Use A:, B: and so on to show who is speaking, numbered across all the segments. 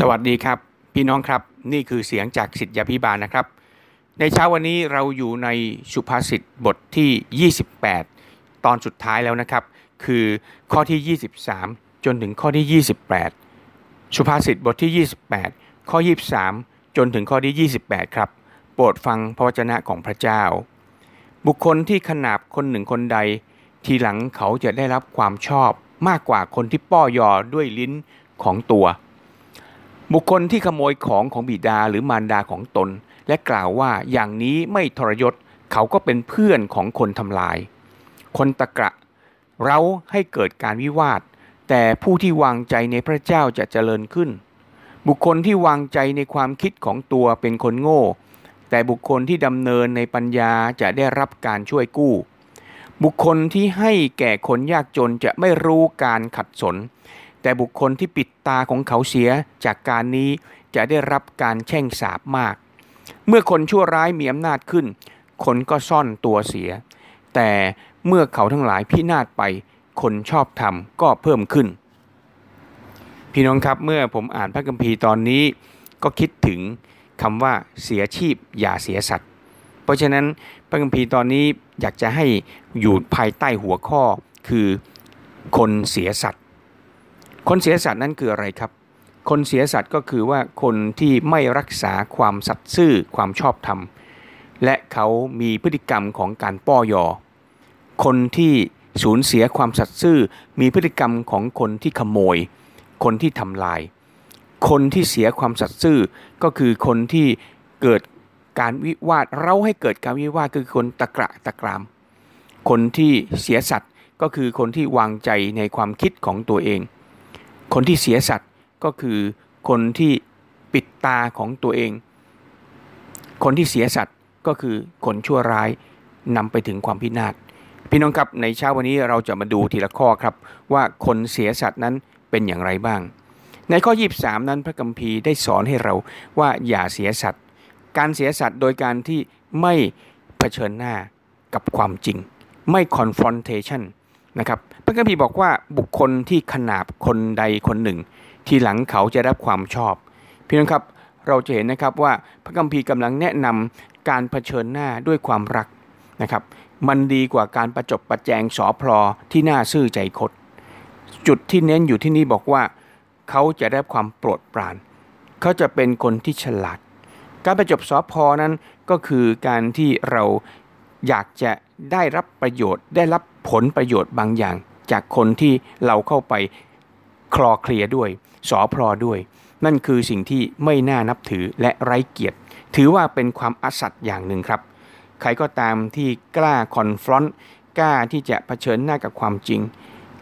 A: สวัสดีครับ พี่น้องครับนี่คือเสียงจากสิทธยาพิบาลนะครับ ในเช้าวันนี้เราอยู่ในสุภาษิตบทที่ 28 ตอนสุดท้ายแล้วนะครับ คือข้อที่ 23 จนถึงข้อที่ 28 สุภาษิตบทที่ 28 ข้อ 23 จนถึงข้อที่ 28 ครับ โปรดฟังพระวจนะของพระเจ้า บุคคลที่ขนาบคนหนึ่งคนใด ทีหลังเขาจะได้รับความชอบมากกว่าคนที่ป้อยอด้วยลิ้นของตัว บุคคลที่ขโมยของของบิดาหรือมารดาของตน และกล่าวว่าอย่างนี้ไม่ทรยศเขาก็เป็นเพื่อนของคนทำลาย คนตะกระเราให้เกิดการวิวาท แต่ผู้ที่วางใจในพระเจ้าจะเจริญขึ้น บุคคลที่วางใจในความคิดของตัวเป็นคนโง่ แต่บุคคลที่ดำเนินในปัญญาจะได้รับการช่วยกู้ บุคคลที่ให้แก่คนยากจนจะไม่รู้การขัดสน แต่บุคคลที่ปิดตาของเขาเสียจากการนี้จะได้รับการแช่งสาบมาก เมื่อคนชั่วร้ายมีอำนาจขึ้น คนก็ซ่อนตัวเสีย แต่เมื่อเขาทั้งหลายพินาศไป คนชอบธรรมก็เพิ่มขึ้น พี่น้องครับเมื่อผมอ่านพระคัมภีร์ตอนนี้ ก็คิดถึงคำว่าเสียชีพอย่าเสียสัตว์ เพราะฉะนั้นพระคัมภีร์ตอนนี้อยากจะให้อยู่ภายใต้หัวข้อคือคนเสียสัตว์ คนเสียสัตว์นั้นคืออะไรครับ คนเสียสัตว์ก็คือว่าคนที่ไม่รักษาความสัตย์ซื่อความชอบธรรม และเขามีพฤติกรรมของการป้อยอ คนที่สูญเสียความสัตย์ซื่อมีพฤติกรรมของคนที่ขโมย คนที่ทำลาย คนที่เสียความสัตย์ซื่อก็คือคนที่เกิดการวิวาทเราให้เกิดการวิวาทคือคนตะกระตะกราม คนที่เสียสัตว์ก็คือคนที่วางใจในความคิดของตัวเอง คนที่เสียสัตว์ก็คือคนที่ปิดตาของตัวเอง คนที่เสียสัตว์ก็คือคนชั่วร้ายนำไปถึงความพินาศพี่น้องครับในเช้าวันนี้เราจะมาดูทีละข้อครับ ว่าคนเสียสัตว์นั้นเป็นอย่างไรบ้าง ในข้อ 23 นั้นพระกัมภีร์ได้สอนให้เราว่าอย่าเสียสัตว์การเสียสัตว์โดยการที่ไม่เผชิญหน้ากับความจริง ไม่ confrontation นะครับพระคัมภีร์บอกว่าบุคคลที่ขนาบคนใดคนหนึ่ง ที่หลังเขาจะรับความชอบพี่น้องครับเราจะเห็นนะครับว่าพระคัมภีร์กำลังแนะนำการเผชิญหน้าด้วยความรักนะครับมันดีกว่าการประจบประแจงสอพลอที่น่าซื่อใจคดจุดที่เน้นอยู่ที่นี่บอกว่าเขาจะได้ความโปรดปราน เขาจะเป็นคนที่ฉลาด การประจบสอพอนั้นก็คือการที่เราอยากจะ ได้รับประโยชน์ได้รับผลประโยชน์บางอย่าง จากคนที่เราเข้าไปคลอเคลียด้วยสอพลอด้วย นั่นคือสิ่งที่ไม่น่านับถือและไร้เกียรติ ถือว่าเป็นความอสัตย์อย่างหนึ่งครับ ใครก็ตามที่กล้าคอนฟรอนต์กล้าที่จะะเผชิญหน้ากับความจริง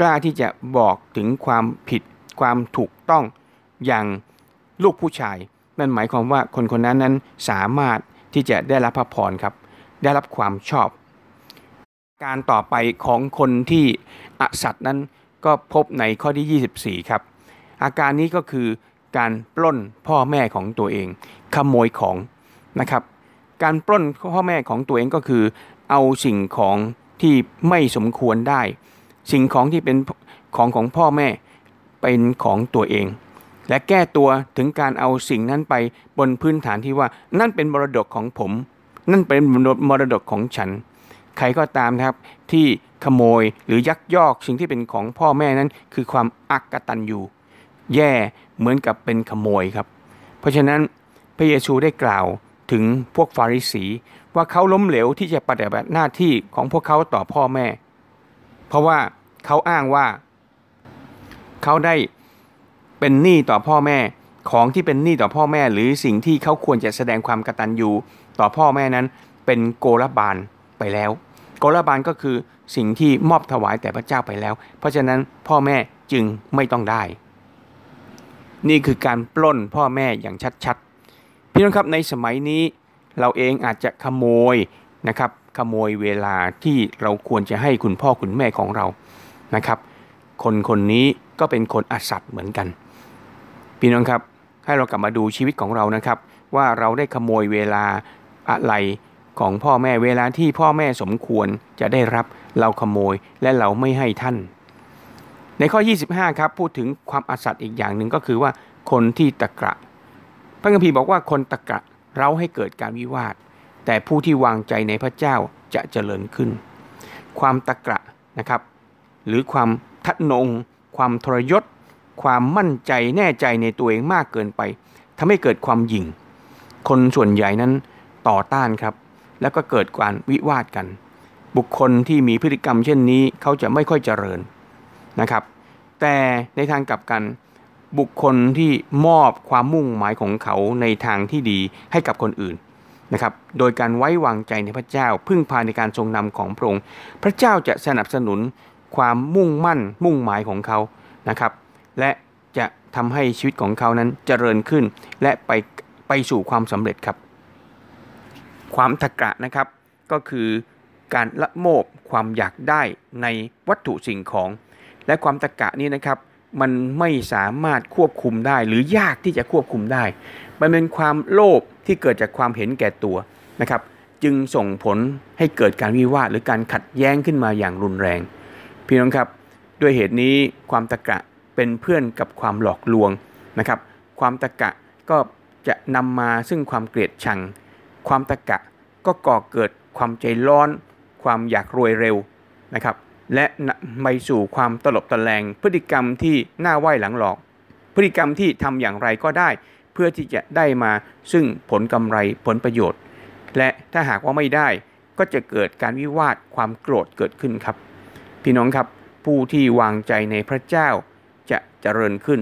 A: กล้าที่จะบอกถึงความผิดความถูกต้องอย่างลูกผู้ชาย นั่นหมายความว่าคนคนนั้นนั้นสามารถที่จะได้รับพระพรครับ ได้รับความชอบ การต่อไปของคนที่อสัตว์นั้นก็พบในข้อที่ 24 ครับ อาการนี้ก็คือการปล้นพ่อแม่ของตัวเอง ขโมยของนะครับ การปล้นพ่อแม่ของตัวเองก็คือ เอาสิ่งของที่ไม่สมควรได้ สิ่งของที่เป็นของของพ่อแม่เป็นของตัวเอง และแก้ตัวถึงการเอาสิ่งนั้นไปบนพื้นฐานที่ว่านั่นเป็นมรดกของผม นั่นเป็นมรดกของฉัน ใครก็ตามนะครับที่ขโมยหรือยักยอกสิ่งที่เป็นของพ่อแม่นั้น คือความอักกตันยูแย่เหมือนกับเป็นขโมยครับ เพราะฉะนั้นพระเยซูได้กล่าวถึงพวกฟาริสี ว่าเขาล้มเหลวที่จะปฏิบัติหน้าที่ของพวกเขาต่อพ่อแม่ เพราะว่าเขาอ้างว่า เขาได้เป็นหนี้ต่อพ่อแม่ของที่เป็นหนี้ต่อพ่อแม่ หรือสิ่งที่เขาควรจะแสดงความกตัญญูต่อพ่อแม่นั้น เป็นโกลบาลไปแล้ว โกลบาลก็คือสิ่งที่มอบถวายแต่พระเจ้าไปแล้ว เพราะฉะนั้นพ่อแม่จึงไม่ต้องได้ นี่คือการปล้นพ่อแม่อย่างชัดๆ พี่น้องครับในสมัยนี้เราเองอาจจะขโมยนะครับขโมยเวลาที่เราควรจะให้คุณพ่อคุณแม่ของเรานะครับ คนคนนี้ก็เป็นคนอสัตย์เหมือนกัน พี่น้องครับให้เรากลับมาดูชีวิตของเรานะครับ ว่าเราได้ขโมยเวลาอะไร ของพ่อแม่เวลาที่พ่อแม่สมควรจะได้รับเราขโมยและเราไม่ให้ท่าน ในข้อ 25 ครับพูดถึงความอสัตย์อีกอย่างหนึ่งก็คือว่าคนที่ตะกระ พระคัมภีร์บอกว่าคนตะกระเราให้เกิดการวิวาท แต่ผู้ที่วางใจในพระเจ้าจะเจริญขึ้น ความตะกระนะครับ หรือความทะนง ความทรยศ ความมั่นใจแน่ใจในตัวเองมากเกินไปทำให้เกิดความหยิ่ง คนส่วนใหญ่นั้นต่อต้านครับ แล้วก็เกิดการวิวาทกัน บุคคลที่มีพฤติกรรมเช่นนี้เขาจะไม่ค่อยเจริญนะครับ แต่ในทางกลับกันบุคคลที่มอบความมุ่งหมายของเขาในทางที่ดีให้กับคนอื่นนะครับ โดยการไว้วางใจในพระเจ้า พึ่งพาในการทรงนำของพระองค์ พระเจ้าจะสนับสนุนความมุ่งมั่นมุ่งหมายของเขานะครับ และจะทำให้ชีวิตของเขานั้นเจริญขึ้น และไปไปสู่ความสำเร็จครับ ความตะกะนะครับ ก็คือการละโมบความอยากได้ในวัตถุสิ่งของ และความตะกะนี้นะครับมันไม่สามารถควบคุมได้หรือยากที่จะควบคุมได้ มันเป็นความโลภที่เกิดจากความเห็นแก่ตัวนะครับ จึงส่งผลให้เกิดการวิวาทหรือการขัดแย้งขึ้นมาอย่างรุนแรง พี่น้องครับ ด้วยเหตุนี้ความตะกะเป็นเพื่อนกับความหลอกลวงนะครับ ความตะกะก็จะนำมาซึ่งความเกลียดชัง ความตะกะก็ก่อเกิดความใจร้อน ความอยากรวยเร็วนะครับ และไปสู่ความตลบตะแลงพฤติกรรมที่หน้าไหว้หลังหลอก พฤติกรรมที่ทำอย่างไรก็ได้ เพื่อที่จะได้มาซึ่งผลกำไรผลประโยชน์ และถ้าหากว่าไม่ได้ก็จะเกิดการวิวาทความโกรธเกิดขึ้นครับ พี่น้องครับผู้ที่วางใจในพระเจ้าจะเจริญขึ้น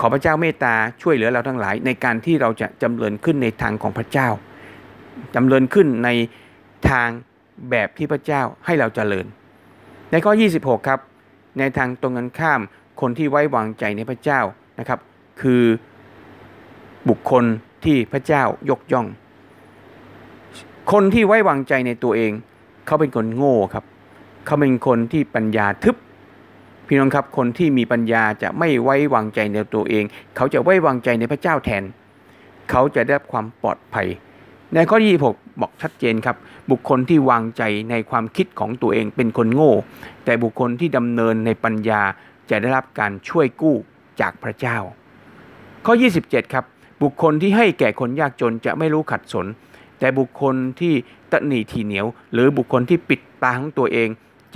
A: ขอพระเจ้าเมตตาช่วยเหลือเราทั้งหลาย ในการที่เราจะจำเริญขึ้นในทางของพระเจ้าจำเริญขึ้นในทางแบบที่พระเจ้าให้เราเจริญ ในข้อ 26 ครับ ในทางตรงกันข้ามคนที่ไว้วางใจในพระเจ้านะครับ คือบุคคลที่พระเจ้ายกย่อง คนที่ไว้วางใจในตัวเอง เขาเป็นคนโง่ครับ เขาเป็นคนที่ปัญญาทึบ พี่น้องครับคนที่มีปัญญาจะไม่ไว้วางใจในตัวเอง เขาจะไว้วางใจในพระเจ้าแทน เขาจะได้ความปลอดภัย ในข้อที่6บอกชัดเจนครับ บุคคลที่วางใจในความคิดของตัวเองเป็นคนโง่ แต่บุคคลที่ดำเนินในปัญญาจะได้รับการช่วยกู้จากพระเจ้า ข้อ 27 ครับ บุคคลที่ให้แก่คนยากจนจะไม่รู้ขัดสน แต่บุคคลที่ตะหนีทีเหนียว หรือบุคคลที่ปิดตาของตัวเอง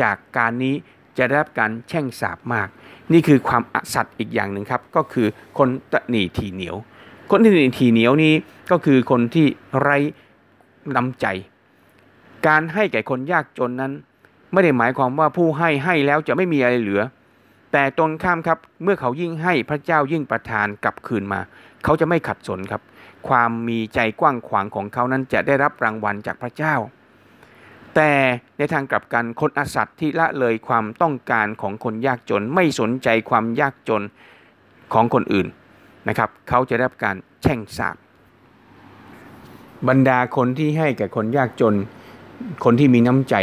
A: จากการนี้ จะได้รับการแช่งสาบมาก นี่คือความอสัตย์อีกอย่างหนึ่งครับ ก็คือคนตะหนีทีเหนียว คนที่ตะหนีทีเหนียวนี้ก็คือคนที่ไร้น้ำใจ การให้แก่คนยากจนนั้น ไม่ได้หมายความว่าผู้ให้ให้แล้วจะไม่มีอะไรเหลือ แต่ตรงข้ามครับเมื่อเขายิ่งให้พระเจ้ายิ่งประทานกลับคืนมา เขาจะไม่ขัดสนครับ ความมีใจกว้างขวางของเขานั้นจะได้รับรางวัลจากพระเจ้า แต่ในทางกลับกันคนอสัตย์ที่ละเลยความต้องการของคนยากจน ไม่สนใจความยากจนของคนอื่นนะครับ เขาจะได้รับการแช่งสาบบรรดาคนที่ให้แก่คนยากจน คนที่มีน้ำใจ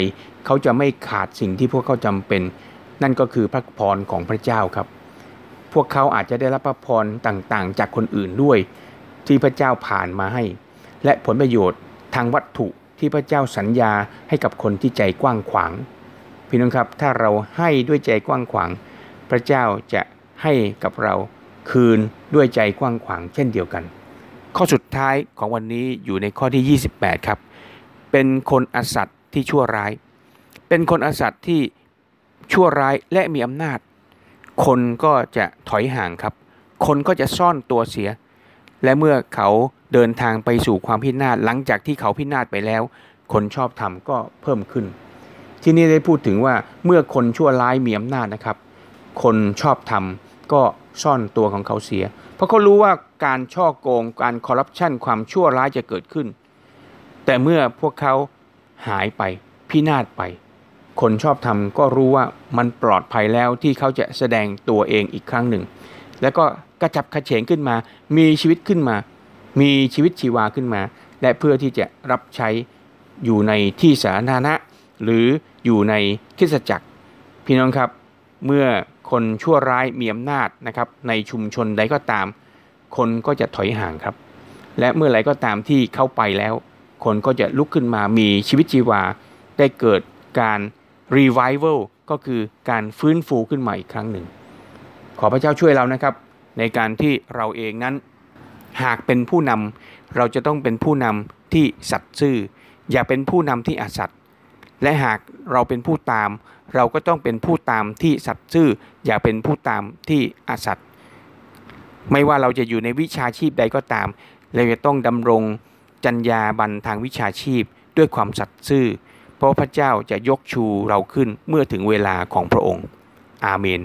A: เขาจะไม่ขาดสิ่งที่พวกเขาจำเป็น นั่นก็คือพระพรของพระเจ้าครับ พวกเขาอาจจะได้รับพระพรต่างๆ จากคนอื่นด้วย ที่พระเจ้าผ่านมาให้ และผลประโยชน์ทางวัตถุ ที่พระเจ้าสัญญาให้กับคนที่ใจกว้างขวาง พี่น้องครับถ้าเราให้ด้วยใจกว้างขวาง พระเจ้าจะให้กับเราคืนด้วยใจกว้างขวางเช่นเดียวกัน ข้อสุดท้ายของวันนี้อยู่ในข้อที่ 28 ครับ เป็นคนอสัตย์ที่ชั่วร้าย เป็นคนอสัตย์ที่ชั่วร้ายและมีอำนาจ คนก็จะถอยห่างครับ คนก็จะซ่อนตัวเสีย และเมื่อเขาเดินทางไปสู่ความพินาศหลังจากที่เขาพินาศไปแล้ว คนชอบธรรมก็เพิ่มขึ้น ที่นี่ได้พูดถึงว่าเมื่อคนชั่วร้ายมีอำนาจนะครับ คนชอบธรรมก็ซ่อนตัวของเขาเสีย เพราะเขารู้ว่าการช่อโกงการคอร์รัปชันความชั่วร้ายจะเกิดขึ้น แต่เมื่อพวกเขาหายไปพินาศไป คนชอบทำก็รู้ว่ามันปลอดภัยแล้วที่เขาจะแสดงตัวเองอีกครั้งหนึ่ง แล้วก็ กระจับกระเฉงขึ้นมา มีชีวิตขึ้นมา มีชีวิตชีวาขึ้นมา และเพื่อที่จะรับใช้อยู่ในที่สาธารณะ หรืออยู่ในคิสจักร พี่น้องครับ เมื่อคนชั่วร้ายมีอำนาจนะครับในชุมชนใดก็ตาม คนก็จะถอยห่างครับ และเมื่อไรก็ตามที่เข้าไปแล้ว คนก็จะลุกขึ้นมามีชีวิตชีวา ได้เกิดการรีไวเวลก็คือการฟื้นฟูขึ้นมาอีกครั้งหนึ่ง ขอพระเจ้าช่วยเรานะครับ ในการที่เราเองนั้น หากเป็นผู้นำเราจะต้องเป็นผู้นำที่สัตย์ซื่อ อย่าเป็นผู้นำที่อาสัตย์และหากเราเป็นผู้ตาม เราก็ต้องเป็นผู้ตามที่สัตย์ซื่อ อย่าเป็นผู้ตามที่อาสัตย์ไม่ว่าเราจะอยู่ในวิชาชีพใดก็ตาม เราจะต้องดำรงจรรยาบรรณทางวิชาชีพด้วยความสัตย์ซื่อ เพราะพระเจ้าจะยกชูเราขึ้นเมื่อถึงเวลาของพระองค์ อาเมน